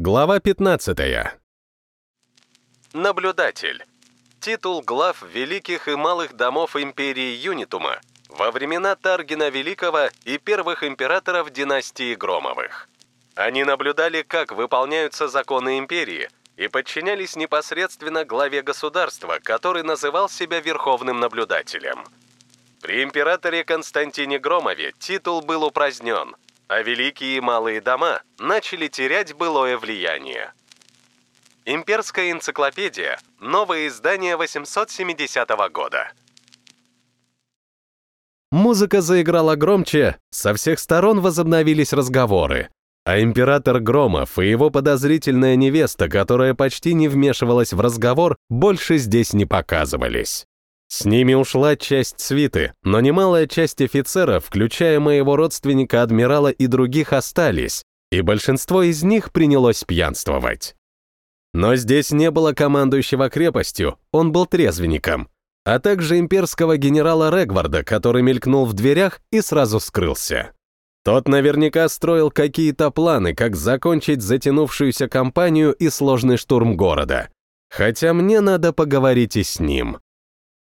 Глава 15. Наблюдатель. Титул глав великих и малых домов империи Юнитума во времена Таргина Великого и первых императоров династии Громовых. Они наблюдали, как выполняются законы империи и подчинялись непосредственно главе государства, который называл себя верховным наблюдателем. При императоре Константине Громове титул был упразднен, а великие и малые дома начали терять былое влияние. Имперская энциклопедия. Новое издание 870 года. Музыка заиграла громче, со всех сторон возобновились разговоры. А император Громов и его подозрительная невеста, которая почти не вмешивалась в разговор, больше здесь не показывались. С ними ушла часть свиты, но немалая часть офицеров, включая моего родственника-адмирала и других, остались, и большинство из них принялось пьянствовать. Но здесь не было командующего крепостью, он был трезвенником, а также имперского генерала Регварда, который мелькнул в дверях и сразу скрылся. Тот наверняка строил какие-то планы, как закончить затянувшуюся кампанию и сложный штурм города. Хотя мне надо поговорить и с ним.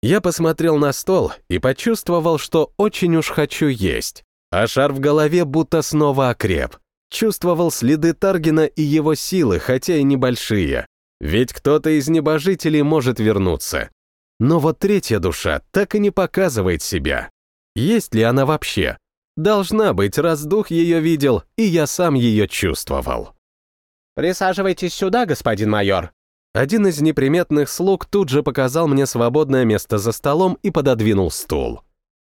Я посмотрел на стол и почувствовал, что очень уж хочу есть, а шар в голове будто снова окреп. Чувствовал следы Таргина и его силы, хотя и небольшие. Ведь кто-то из небожителей может вернуться. Но вот третья душа так и не показывает себя. Есть ли она вообще? Должна быть, раз дух ее видел, и я сам ее чувствовал. «Присаживайтесь сюда, господин майор». Один из неприметных слуг тут же показал мне свободное место за столом и пододвинул стул.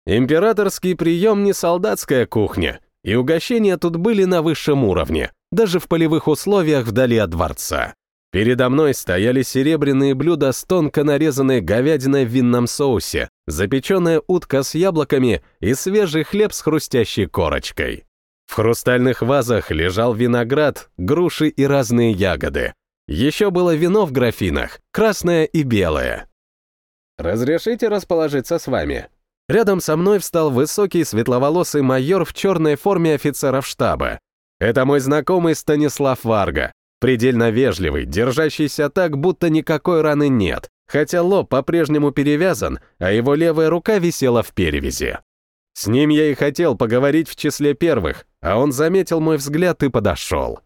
Императорский прием не солдатская кухня, и угощения тут были на высшем уровне, даже в полевых условиях вдали от дворца. Передо мной стояли серебряные блюда с тонко нарезанной говядиной в винном соусе, запеченная утка с яблоками и свежий хлеб с хрустящей корочкой. В хрустальных вазах лежал виноград, груши и разные ягоды. Еще было вино в графинах, красное и белое. «Разрешите расположиться с вами?» Рядом со мной встал высокий светловолосый майор в черной форме офицеров штаба. Это мой знакомый Станислав Варга, предельно вежливый, держащийся так, будто никакой раны нет, хотя лоб по-прежнему перевязан, а его левая рука висела в перевязи. С ним я и хотел поговорить в числе первых, а он заметил мой взгляд и подошел.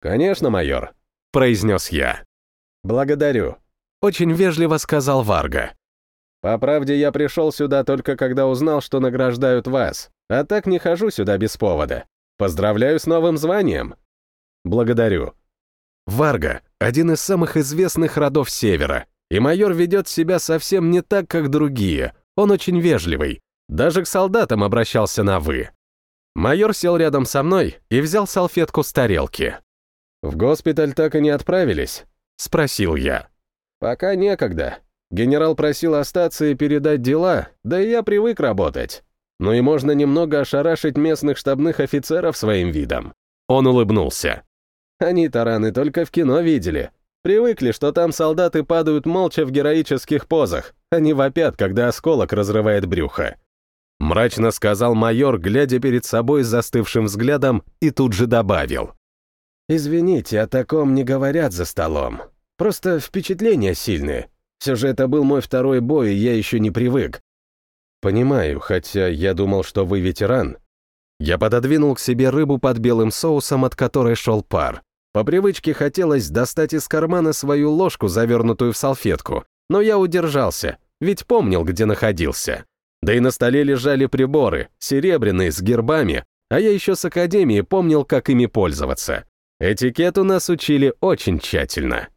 «Конечно, майор», — произнес я. «Благодарю», — очень вежливо сказал Варга. По правде, я пришел сюда только когда узнал, что награждают вас, а так не хожу сюда без повода. Поздравляю с новым званием. Благодарю. Варга — один из самых известных родов Севера, и майор ведет себя совсем не так, как другие. Он очень вежливый. Даже к солдатам обращался на «вы». Майор сел рядом со мной и взял салфетку с тарелки. «В госпиталь так и не отправились?» — спросил я. «Пока некогда. Генерал просил остаться и передать дела, да и я привык работать. Ну и можно немного ошарашить местных штабных офицеров своим видом. Он улыбнулся. Они тараны только в кино видели. Привыкли, что там солдаты падают молча в героических позах, они вопят, когда осколок разрывает брюхо. Мрачно сказал майор, глядя перед собой с застывшим взглядом, и тут же добавил. «Извините, о таком не говорят за столом. Просто впечатления сильные. Все же это был мой второй бой, и я еще не привык. Понимаю, хотя я думал, что вы ветеран. Я пододвинул к себе рыбу под белым соусом, от которой шел пар. По привычке хотелось достать из кармана свою ложку, завернутую в салфетку, но я удержался, ведь помнил, где находился. Да и на столе лежали приборы, серебряные, с гербами, а я еще с академии помнил, как ими пользоваться. Этикету нас учили очень тщательно.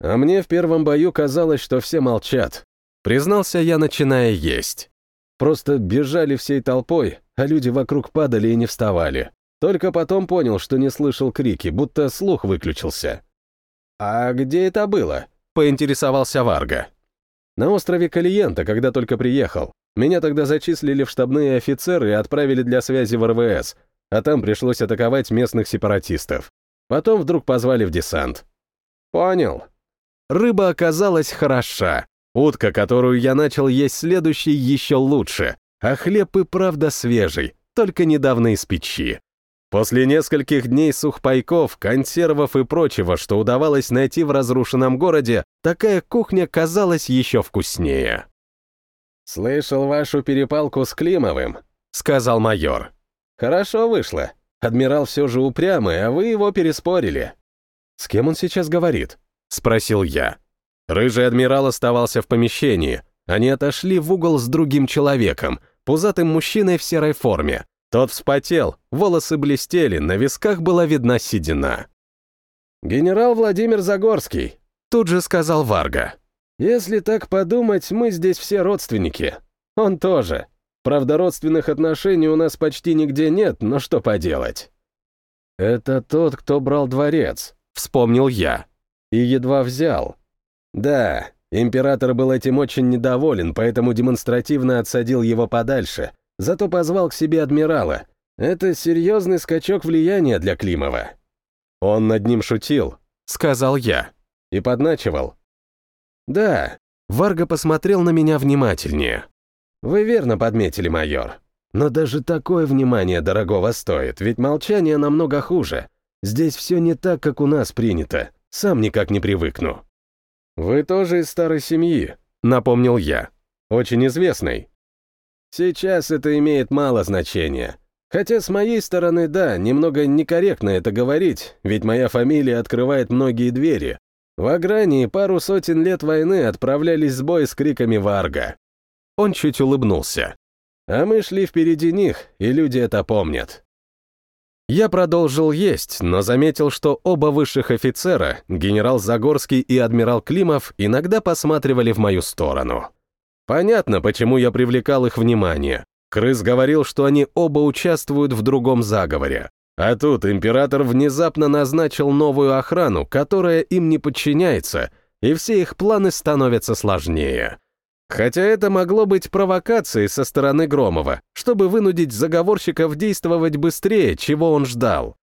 А мне в первом бою казалось, что все молчат. Признался я, начиная есть. Просто бежали всей толпой, а люди вокруг падали и не вставали. Только потом понял, что не слышал крики, будто слух выключился. «А где это было?» — поинтересовался Варга. «На острове Калиента, когда только приехал. Меня тогда зачислили в штабные офицеры и отправили для связи в РВС, а там пришлось атаковать местных сепаратистов. Потом вдруг позвали в десант». «Понял», Рыба оказалась хороша. Утка, которую я начал есть следующий, еще лучше. А хлеб и правда свежий, только недавно из печи. После нескольких дней сухпайков, консервов и прочего, что удавалось найти в разрушенном городе, такая кухня казалась еще вкуснее. «Слышал вашу перепалку с Климовым», — сказал майор. «Хорошо вышло. Адмирал все же упрямый, а вы его переспорили». «С кем он сейчас говорит?» — спросил я. Рыжий адмирал оставался в помещении. Они отошли в угол с другим человеком, пузатым мужчиной в серой форме. Тот вспотел, волосы блестели, на висках была видна седина. «Генерал Владимир Загорский», — тут же сказал Варга. «Если так подумать, мы здесь все родственники. Он тоже. Правда, родственных отношений у нас почти нигде нет, но что поделать?» «Это тот, кто брал дворец», — вспомнил я. «И едва взял». «Да, император был этим очень недоволен, поэтому демонстративно отсадил его подальше, зато позвал к себе адмирала. Это серьезный скачок влияния для Климова. Он над ним шутил, сказал я, и подначивал. Да, Варга посмотрел на меня внимательнее. Вы верно подметили, майор. Но даже такое внимание дорогого стоит, ведь молчание намного хуже. Здесь все не так, как у нас принято. Сам никак не привыкну. Вы тоже из старой семьи, напомнил я. Очень известной. Сейчас это имеет мало значения. Хотя с моей стороны, да, немного некорректно это говорить, ведь моя фамилия открывает многие двери. В Агрании пару сотен лет войны отправлялись с боя с криками «Варга». Он чуть улыбнулся. А мы шли впереди них, и люди это помнят. Я продолжил есть, но заметил, что оба высших офицера, генерал Загорский и адмирал Климов, иногда посматривали в мою сторону. Понятно, почему я привлекал их внимание. Крыс говорил, что они оба участвуют в другом заговоре. А тут император внезапно назначил новую охрану, которая им не подчиняется, и все их планы становятся сложнее. Хотя это могло быть провокацией со стороны Громова, чтобы вынудить заговорщиков действовать быстрее, чего он ждал.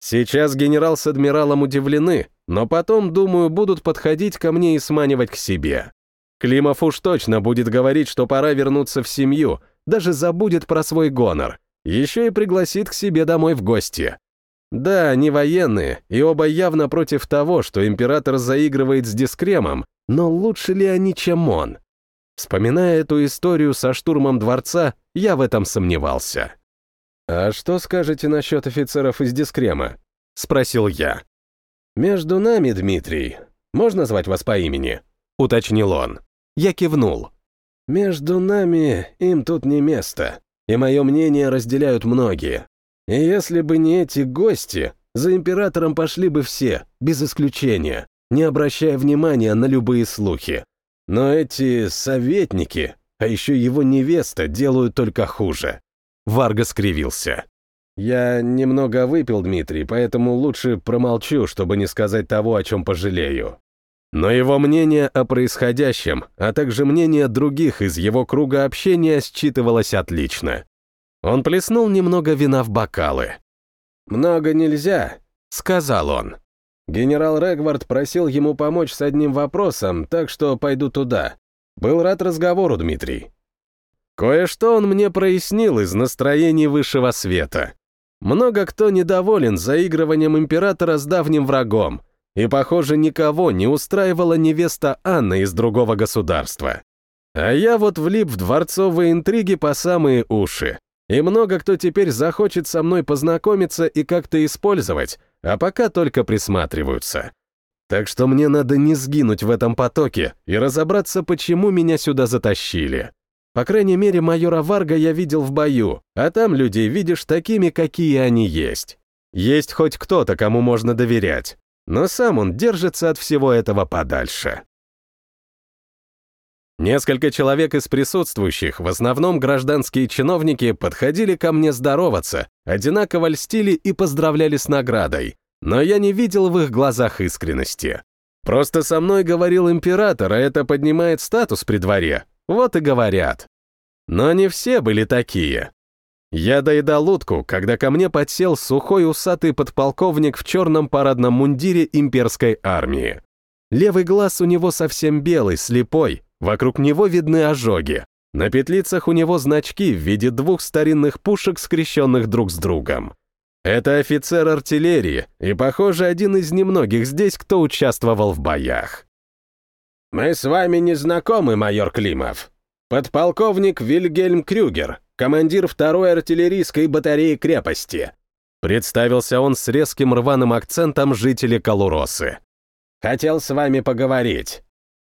Сейчас генерал с адмиралом удивлены, но потом, думаю, будут подходить ко мне и сманивать к себе. Климов уж точно будет говорить, что пора вернуться в семью, даже забудет про свой гонор. Еще и пригласит к себе домой в гости. Да, они военные, и оба явно против того, что император заигрывает с дискремом, но лучше ли они, чем он? Вспоминая эту историю со штурмом дворца, я в этом сомневался. «А что скажете насчет офицеров из дискрема?» — спросил я. «Между нами, Дмитрий. Можно звать вас по имени?» — уточнил он. Я кивнул. «Между нами им тут не место, и мое мнение разделяют многие. И если бы не эти гости, за императором пошли бы все, без исключения, не обращая внимания на любые слухи. Но эти советники, а еще его невеста, делают только хуже». Варга скривился. «Я немного выпил, Дмитрий, поэтому лучше промолчу, чтобы не сказать того, о чем пожалею. Но его мнение о происходящем, а также мнение других из его круга общения считывалось отлично. Он плеснул немного вина в бокалы. «Много нельзя», — сказал он. Генерал Регвард просил ему помочь с одним вопросом, так что пойду туда. Был рад разговору, Дмитрий. Кое-что он мне прояснил из настроений высшего света. Много кто недоволен заигрыванием императора с давним врагом, и, похоже, никого не устраивала невеста Анна из другого государства. А я вот влип в дворцовые интриги по самые уши. И много кто теперь захочет со мной познакомиться и как-то использовать, а пока только присматриваются. Так что мне надо не сгинуть в этом потоке и разобраться, почему меня сюда затащили. По крайней мере, майора Варга я видел в бою, а там людей видишь такими, какие они есть. Есть хоть кто-то, кому можно доверять но сам он держится от всего этого подальше. Несколько человек из присутствующих, в основном гражданские чиновники, подходили ко мне здороваться, одинаково льстили и поздравляли с наградой, но я не видел в их глазах искренности. Просто со мной говорил император, а это поднимает статус при дворе, вот и говорят. Но не все были такие. Я доедал утку, когда ко мне подсел сухой усатый подполковник в черном парадном мундире имперской армии. Левый глаз у него совсем белый, слепой, вокруг него видны ожоги. На петлицах у него значки в виде двух старинных пушек, скрещенных друг с другом. Это офицер артиллерии и, похоже, один из немногих здесь, кто участвовал в боях. «Мы с вами не знакомы, майор Климов. Подполковник Вильгельм Крюгер, командир второй артиллерийской батареи крепости», представился он с резким рваным акцентом жители Калуросы. «Хотел с вами поговорить».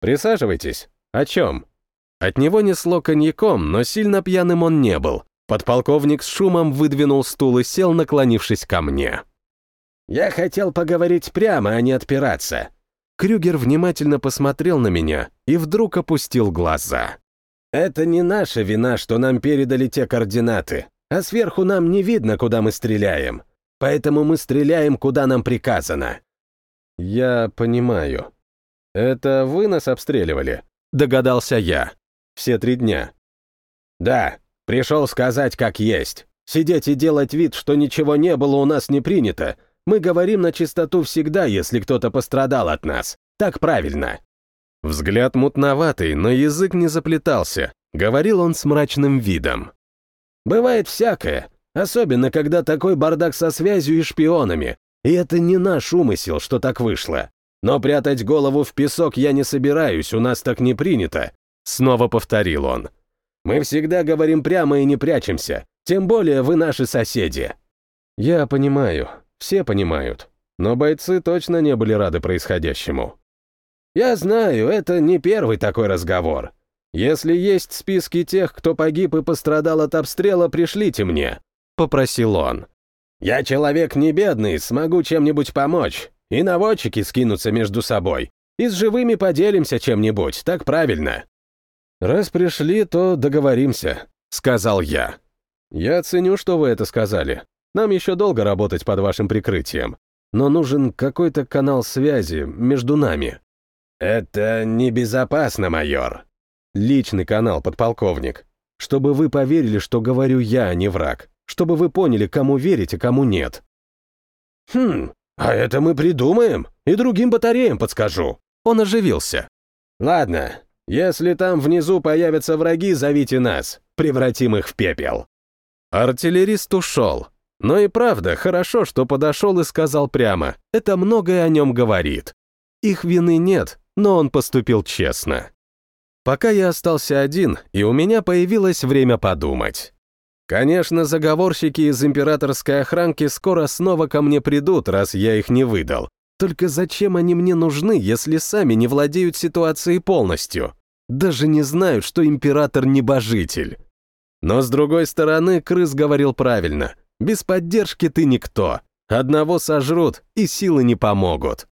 «Присаживайтесь. О чем?» От него несло коньяком, но сильно пьяным он не был. Подполковник с шумом выдвинул стул и сел, наклонившись ко мне. «Я хотел поговорить прямо, а не отпираться». Крюгер внимательно посмотрел на меня и вдруг опустил глаза. «Это не наша вина, что нам передали те координаты, а сверху нам не видно, куда мы стреляем. Поэтому мы стреляем, куда нам приказано». «Я понимаю. Это вы нас обстреливали?» Догадался я. Все три дня. «Да, пришел сказать, как есть. Сидеть и делать вид, что ничего не было, у нас не принято. Мы говорим на чистоту всегда, если кто-то пострадал от нас. Так правильно». Взгляд мутноватый, но язык не заплетался. Говорил он с мрачным видом. «Бывает всякое, особенно когда такой бардак со связью и шпионами. И это не наш умысел, что так вышло. Но прятать голову в песок я не собираюсь, у нас так не принято. Снова повторил он. Мы всегда говорим прямо и не прячемся, тем более вы наши соседи. Я понимаю, все понимают, но бойцы точно не были рады происходящему. Я знаю, это не первый такой разговор. Если есть списки тех, кто погиб и пострадал от обстрела, пришлите мне, попросил он. Я человек не бедный, смогу чем-нибудь помочь, и наводчики скинутся между собой. И с живыми поделимся чем-нибудь, так правильно. «Раз пришли, то договоримся», — сказал я. «Я ценю, что вы это сказали. Нам еще долго работать под вашим прикрытием. Но нужен какой-то канал связи между нами». «Это небезопасно, майор». «Личный канал, подполковник. Чтобы вы поверили, что говорю я, а не враг. Чтобы вы поняли, кому верить, а кому нет». «Хм, а это мы придумаем, и другим батареям подскажу». Он оживился. «Ладно, если там внизу появятся враги, зовите нас. Превратим их в пепел». Артиллерист ушел. Но и правда, хорошо, что подошел и сказал прямо. Это многое о нем говорит. Их вины нет, но он поступил честно. Пока я остался один, и у меня появилось время подумать. Конечно, заговорщики из императорской охранки скоро снова ко мне придут, раз я их не выдал. Только зачем они мне нужны, если сами не владеют ситуацией полностью? Даже не знают, что император небожитель. Но с другой стороны, крыс говорил правильно. Без поддержки ты никто. Одного сожрут, и силы не помогут.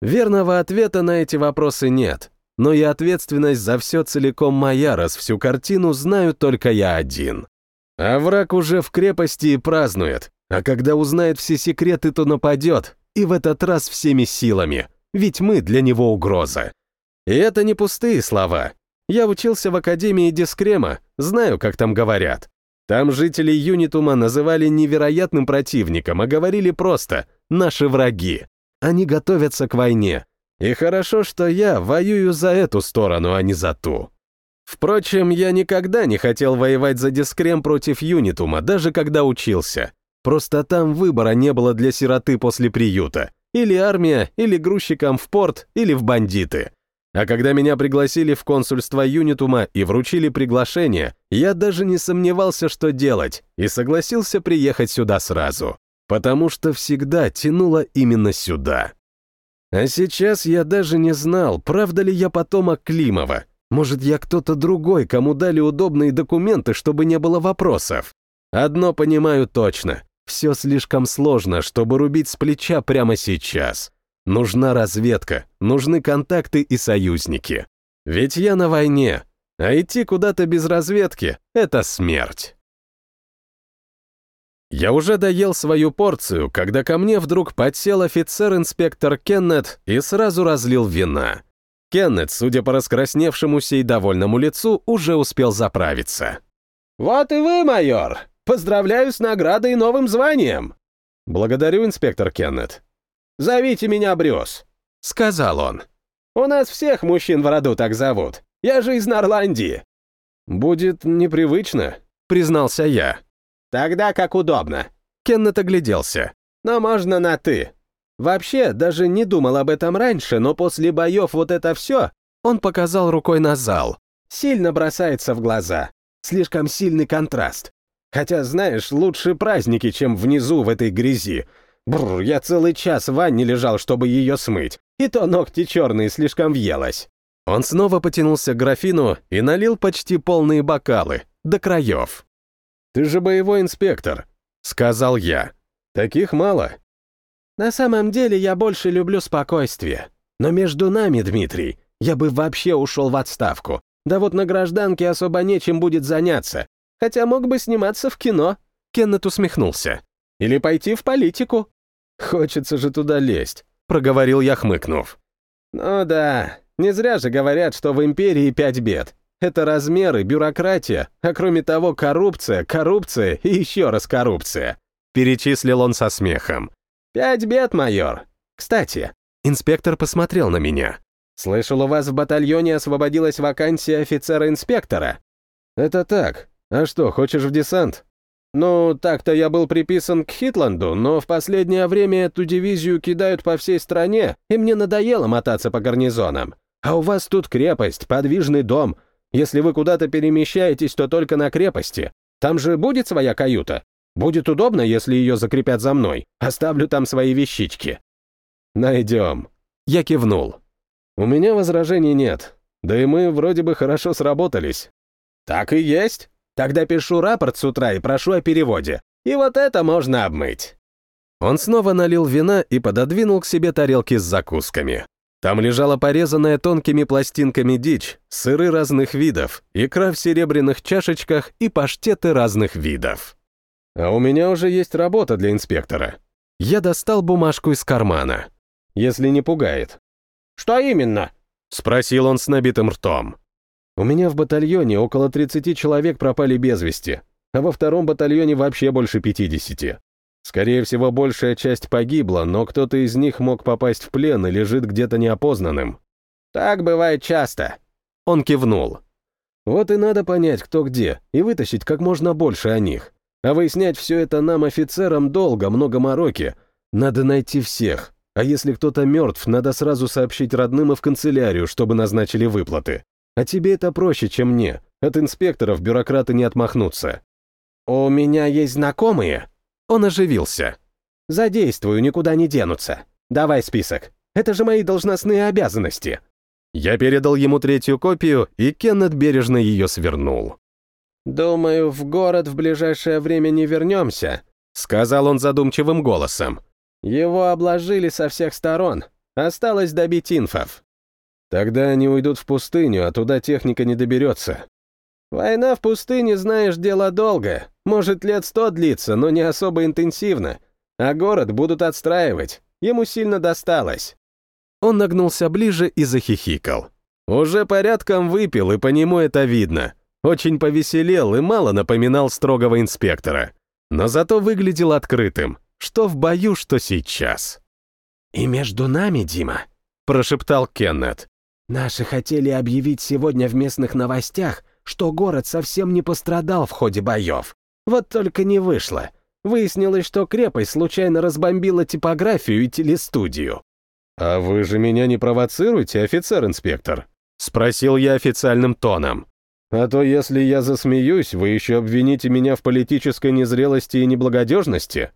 Верного ответа на эти вопросы нет. Но и ответственность за все целиком моя, раз всю картину знаю только я один. А враг уже в крепости и празднует. А когда узнает все секреты, то нападет, и в этот раз всеми силами, ведь мы для него угроза. И это не пустые слова. Я учился в Академии Дискрема, знаю, как там говорят. Там жители Юнитума называли невероятным противником, а говорили просто «наши враги». Они готовятся к войне. И хорошо, что я воюю за эту сторону, а не за ту. Впрочем, я никогда не хотел воевать за Дискрем против Юнитума, даже когда учился. Просто там выбора не было для сироты после приюта. Или армия, или грузчикам в порт, или в бандиты. А когда меня пригласили в консульство Юнитума и вручили приглашение, я даже не сомневался, что делать, и согласился приехать сюда сразу. Потому что всегда тянуло именно сюда. А сейчас я даже не знал, правда ли я потомок Климова. Может, я кто-то другой, кому дали удобные документы, чтобы не было вопросов. Одно понимаю точно. Все слишком сложно, чтобы рубить с плеча прямо сейчас. Нужна разведка, нужны контакты и союзники. Ведь я на войне, а идти куда-то без разведки — это смерть. Я уже доел свою порцию, когда ко мне вдруг подсел офицер-инспектор Кеннет и сразу разлил вина. Кеннет, судя по раскрасневшемуся и довольному лицу, уже успел заправиться. «Вот и вы, майор! Поздравляю с наградой и новым званием!» «Благодарю, инспектор Кеннет». «Зовите меня Брюс», — сказал он. «У нас всех мужчин в роду так зовут. Я же из Норландии». «Будет непривычно», — признался я. «Тогда как удобно. Кеннет огляделся. «Но можно на «ты». Вообще, даже не думал об этом раньше, но после боев вот это все, он показал рукой на зал. Сильно бросается в глаза. Слишком сильный контраст. Хотя, знаешь, лучше праздники, чем внизу в этой грязи. Бррр, я целый час в ванне лежал, чтобы ее смыть. И то ногти черные слишком въелось. Он снова потянулся к графину и налил почти полные бокалы, до краев. «Ты же боевой инспектор», — сказал я. «Таких мало». «На самом деле я больше люблю спокойствие. Но между нами, Дмитрий, я бы вообще ушел в отставку. Да вот на гражданке особо нечем будет заняться. Хотя мог бы сниматься в кино». Кеннет усмехнулся. «Или пойти в политику». «Хочется же туда лезть», — проговорил я, хмыкнув. «Ну да, не зря же говорят, что в империи пять бед. Это размеры, бюрократия, а кроме того коррупция, коррупция и еще раз коррупция. Перечислил он со смехом. «Пять бед, майор. Кстати...» Инспектор посмотрел на меня. «Слышал, у вас в батальоне освободилась вакансия офицера-инспектора?» «Это так. А что, хочешь в десант?» «Ну, так-то я был приписан к Хитланду, но в последнее время эту дивизию кидают по всей стране, и мне надоело мотаться по гарнизонам. А у вас тут крепость, подвижный дом. Если вы куда-то перемещаетесь, то только на крепости. Там же будет своя каюта. Будет удобно, если ее закрепят за мной. Оставлю там свои вещички». «Найдем». Я кивнул. «У меня возражений нет. Да и мы вроде бы хорошо сработались». «Так и есть. Тогда пишу рапорт с утра и прошу о переводе. И вот это можно обмыть». Он снова налил вина и пододвинул к себе тарелки с закусками. Там лежала порезанная тонкими пластинками дичь, сыры разных видов, икра в серебряных чашечках и паштеты разных видов. А у меня уже есть работа для инспектора. Я достал бумажку из кармана. Если не пугает. Что именно? Спросил он с набитым ртом. У меня в батальоне около 30 человек пропали без вести, а во втором батальоне вообще больше 50. Скорее всего, большая часть погибла, но кто-то из них мог попасть в плен и лежит где-то неопознанным. Так бывает часто. Он кивнул. Вот и надо понять, кто где, и вытащить как можно больше о них. А выяснять все это нам, офицерам, долго, много мороки. Надо найти всех. А если кто-то мертв, надо сразу сообщить родным и в канцелярию, чтобы назначили выплаты. А тебе это проще, чем мне. От инспекторов бюрократы не отмахнутся. У меня есть знакомые. Он оживился. Задействую, никуда не денутся. Давай список. Это же мои должностные обязанности. Я передал ему третью копию, и Кеннет бережно ее свернул. «Думаю, в город в ближайшее время не вернемся», — сказал он задумчивым голосом. «Его обложили со всех сторон. Осталось добить инфов. Тогда они уйдут в пустыню, а туда техника не доберется. Война в пустыне, знаешь, дело долгое. Может, лет сто длится, но не особо интенсивно. А город будут отстраивать. Ему сильно досталось. Он нагнулся ближе и захихикал. Уже порядком выпил, и по нему это видно. Очень повеселел и мало напоминал строгого инспектора. Но зато выглядел открытым, что в бою, что сейчас. «И между нами, Дима», — прошептал Кеннет, Наши хотели объявить сегодня в местных новостях, что город совсем не пострадал в ходе боев. Вот только не вышло. Выяснилось, что крепость случайно разбомбила типографию и телестудию. «А вы же меня не провоцируете, офицер-инспектор?» — спросил я официальным тоном. «А то если я засмеюсь, вы еще обвините меня в политической незрелости и неблагодежности?»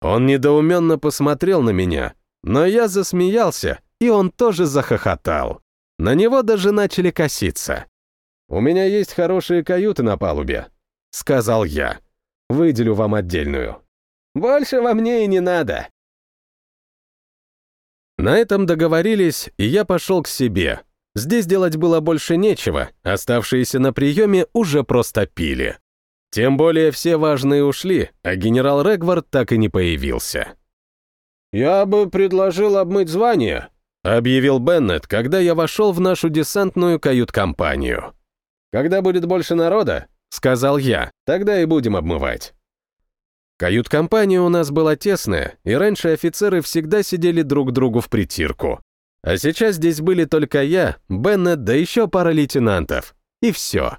Он недоуменно посмотрел на меня, но я засмеялся, и он тоже захохотал. На него даже начали коситься. «У меня есть хорошие каюты на палубе», — сказал я. «Выделю вам отдельную». «Больше во мне и не надо». На этом договорились, и я пошел к себе. Здесь делать было больше нечего, оставшиеся на приеме уже просто пили. Тем более все важные ушли, а генерал Регвард так и не появился. «Я бы предложил обмыть звание», — объявил Беннет, когда я вошел в нашу десантную кают-компанию. «Когда будет больше народа, — сказал я, — тогда и будем обмывать». Кают-компания у нас была тесная, и раньше офицеры всегда сидели друг другу в притирку. А сейчас здесь были только я, Беннет, да еще пара лейтенантов. И все.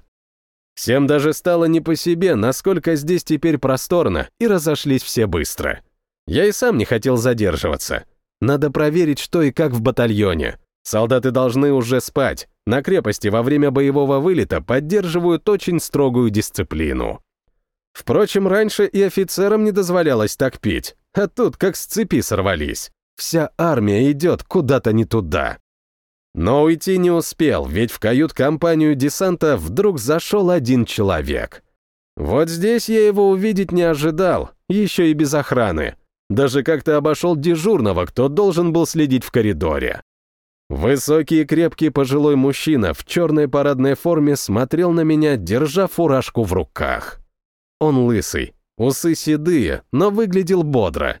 Всем даже стало не по себе, насколько здесь теперь просторно, и разошлись все быстро. Я и сам не хотел задерживаться. Надо проверить, что и как в батальоне. Солдаты должны уже спать. На крепости во время боевого вылета поддерживают очень строгую дисциплину. Впрочем, раньше и офицерам не дозволялось так пить, а тут как с цепи сорвались. Вся армия идет куда-то не туда. Но уйти не успел, ведь в кают-компанию десанта вдруг зашел один человек. Вот здесь я его увидеть не ожидал, еще и без охраны. Даже как-то обошел дежурного, кто должен был следить в коридоре. Высокий и крепкий пожилой мужчина в черной парадной форме смотрел на меня, держа фуражку в руках. Он лысый, усы седые, но выглядел бодро.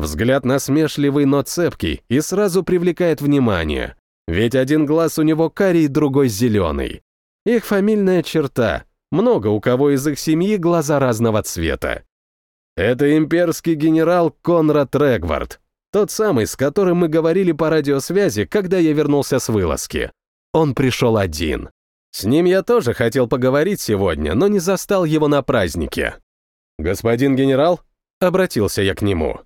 Взгляд насмешливый, но цепкий и сразу привлекает внимание. Ведь один глаз у него карий, другой зеленый. Их фамильная черта. Много у кого из их семьи глаза разного цвета. Это имперский генерал Конрад Регвард, тот самый, с которым мы говорили по радиосвязи, когда я вернулся с вылазки. Он пришел один. С ним я тоже хотел поговорить сегодня, но не застал его на празднике. «Господин генерал?» — обратился я к нему.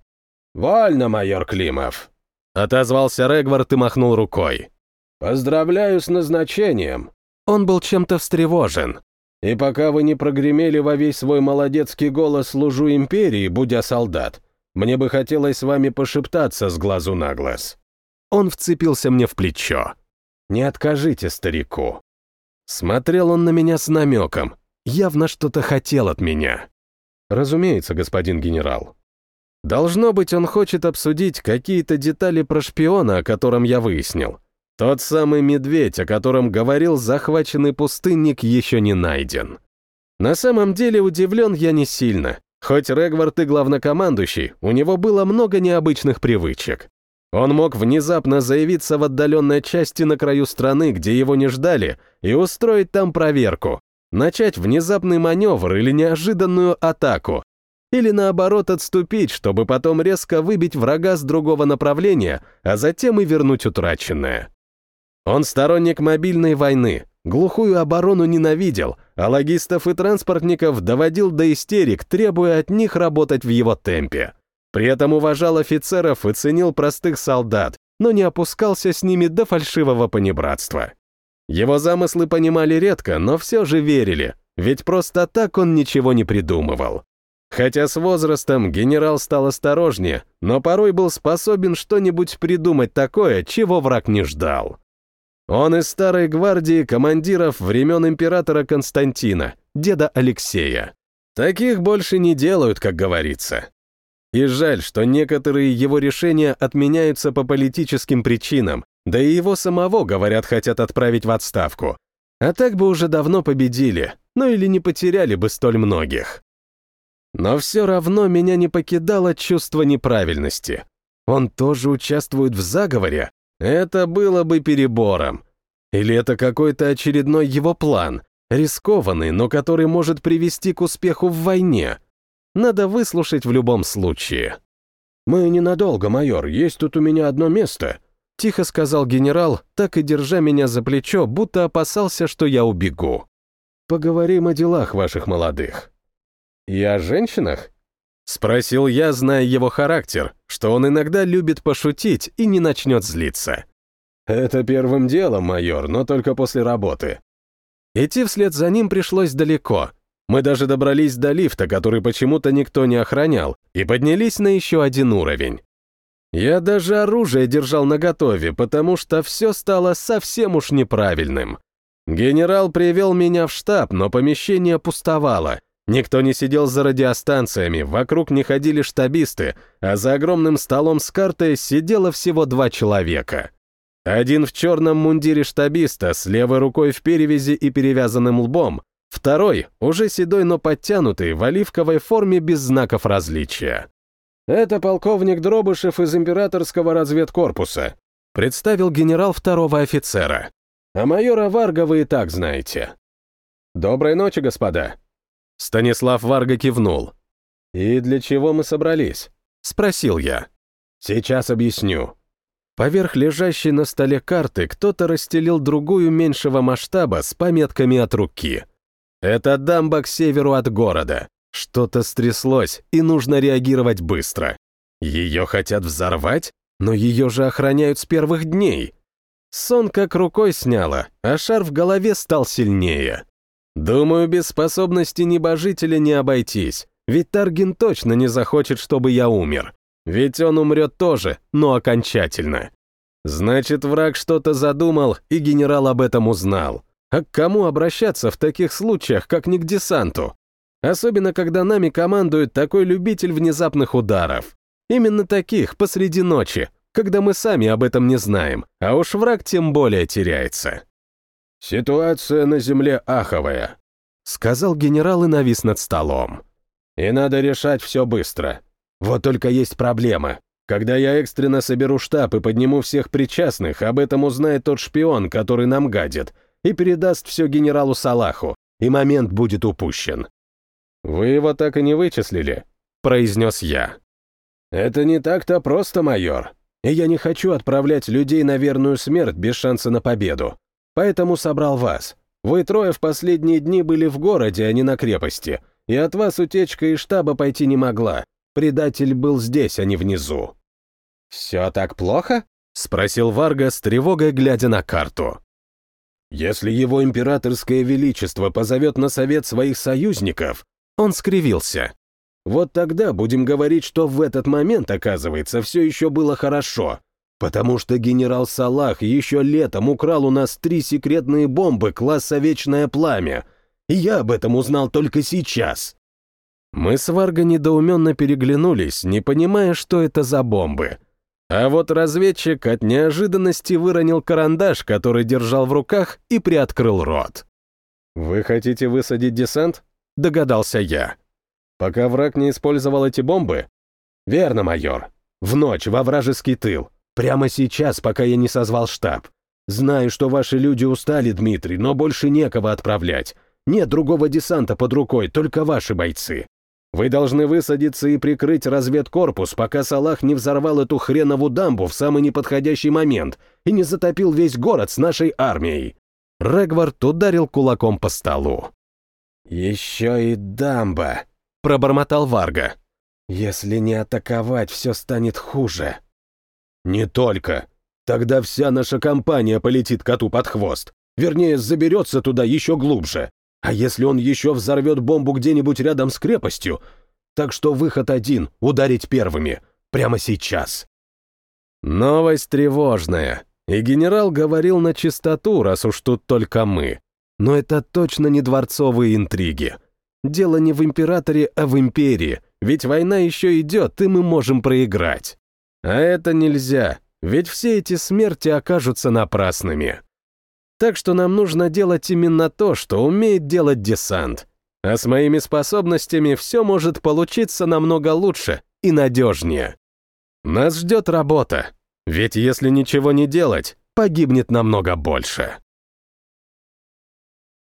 «Вольно, майор Климов», — отозвался Регвард и махнул рукой. «Поздравляю с назначением». Он был чем-то встревожен. «И пока вы не прогремели во весь свой молодецкий голос «Служу империи, будя солдат», мне бы хотелось с вами пошептаться с глазу на глаз». Он вцепился мне в плечо. «Не откажите старику». Смотрел он на меня с намеком. Явно что-то хотел от меня. «Разумеется, господин генерал». Должно быть, он хочет обсудить какие-то детали про шпиона, о котором я выяснил. Тот самый медведь, о котором говорил захваченный пустынник, еще не найден. На самом деле удивлен я не сильно. Хоть Регвард и главнокомандующий, у него было много необычных привычек. Он мог внезапно заявиться в отдаленной части на краю страны, где его не ждали, и устроить там проверку, начать внезапный маневр или неожиданную атаку, или наоборот отступить, чтобы потом резко выбить врага с другого направления, а затем и вернуть утраченное. Он сторонник мобильной войны, глухую оборону ненавидел, а логистов и транспортников доводил до истерик, требуя от них работать в его темпе. При этом уважал офицеров и ценил простых солдат, но не опускался с ними до фальшивого понебратства. Его замыслы понимали редко, но все же верили, ведь просто так он ничего не придумывал. Хотя с возрастом генерал стал осторожнее, но порой был способен что-нибудь придумать такое, чего враг не ждал. Он из старой гвардии командиров времен императора Константина, деда Алексея. Таких больше не делают, как говорится. И жаль, что некоторые его решения отменяются по политическим причинам, да и его самого, говорят, хотят отправить в отставку. А так бы уже давно победили, ну или не потеряли бы столь многих. Но все равно меня не покидало чувство неправильности. Он тоже участвует в заговоре, это было бы перебором. Или это какой-то очередной его план, рискованный, но который может привести к успеху в войне. Надо выслушать в любом случае. «Мы ненадолго, майор, есть тут у меня одно место», — тихо сказал генерал, так и держа меня за плечо, будто опасался, что я убегу. «Поговорим о делах ваших молодых». «И о женщинах?» Спросил я, зная его характер, что он иногда любит пошутить и не начнет злиться. «Это первым делом, майор, но только после работы». Идти вслед за ним пришлось далеко. Мы даже добрались до лифта, который почему-то никто не охранял, и поднялись на еще один уровень. Я даже оружие держал наготове, потому что все стало совсем уж неправильным. Генерал привел меня в штаб, но помещение пустовало, Никто не сидел за радиостанциями, вокруг не ходили штабисты, а за огромным столом с картой сидело всего два человека. Один в черном мундире штабиста с левой рукой в перевязи и перевязанным лбом, второй, уже седой, но подтянутый, в оливковой форме без знаков различия. «Это полковник Дробышев из императорского разведкорпуса», представил генерал второго офицера. «А майора Варга вы и так знаете». «Доброй ночи, господа», Станислав Варга кивнул. «И для чего мы собрались?» — спросил я. «Сейчас объясню». Поверх лежащей на столе карты кто-то расстелил другую меньшего масштаба с пометками от руки. Это дамба к северу от города. Что-то стряслось, и нужно реагировать быстро. Ее хотят взорвать? Но ее же охраняют с первых дней. Сон как рукой сняло, а шар в голове стал сильнее. Думаю, без способности небожителя не обойтись, ведь Таргин точно не захочет, чтобы я умер. Ведь он умрет тоже, но окончательно. Значит, враг что-то задумал, и генерал об этом узнал. А к кому обращаться в таких случаях, как не к десанту? Особенно, когда нами командует такой любитель внезапных ударов. Именно таких, посреди ночи, когда мы сами об этом не знаем, а уж враг тем более теряется. «Ситуация на земле аховая», — сказал генерал и навис над столом. «И надо решать все быстро. Вот только есть проблема. Когда я экстренно соберу штаб и подниму всех причастных, об этом узнает тот шпион, который нам гадит, и передаст все генералу Салаху, и момент будет упущен. «Вы его так и не вычислили», — произнес я. «Это не так-то просто, майор, и я не хочу отправлять людей на верную смерть без шанса на победу. Поэтому собрал вас. Вы трое в последние дни были в городе, а не на крепости, и от вас утечка из штаба пойти не могла. Предатель был здесь, а не внизу». «Все так плохо?» — спросил Варга с тревогой, глядя на карту. «Если его императорское величество позовет на совет своих союзников...» Он скривился. «Вот тогда будем говорить, что в этот момент, оказывается, все еще было хорошо. Потому что генерал Салах еще летом украл у нас три секретные бомбы класса «Вечное пламя». И я об этом узнал только сейчас». Мы с Варго недоуменно переглянулись, не понимая, что это за бомбы. А вот разведчик от неожиданности выронил карандаш, который держал в руках, и приоткрыл рот. «Вы хотите высадить десант?» — догадался я. «Пока враг не использовал эти бомбы?» «Верно, майор. В ночь, во вражеский тыл. Прямо сейчас, пока я не созвал штаб. Знаю, что ваши люди устали, Дмитрий, но больше некого отправлять. Нет другого десанта под рукой, только ваши бойцы. Вы должны высадиться и прикрыть разведкорпус, пока Салах не взорвал эту хренову дамбу в самый неподходящий момент и не затопил весь город с нашей армией». Регвард ударил кулаком по столу. «Еще и дамба», — пробормотал Варга. «Если не атаковать, все станет хуже». «Не только. Тогда вся наша компания полетит коту под хвост. Вернее, заберется туда еще глубже. А если он еще взорвет бомбу где-нибудь рядом с крепостью? Так что выход один — ударить первыми. Прямо сейчас. Новость тревожная. И генерал говорил на чистоту, раз уж тут только мы. Но это точно не дворцовые интриги. Дело не в императоре, а в империи, ведь война еще идет, и мы можем проиграть. А это нельзя, ведь все эти смерти окажутся напрасными. Так что нам нужно делать именно то, что умеет делать десант. А с моими способностями все может получиться намного лучше и надежнее. Нас ждет работа, ведь если ничего не делать, погибнет намного больше.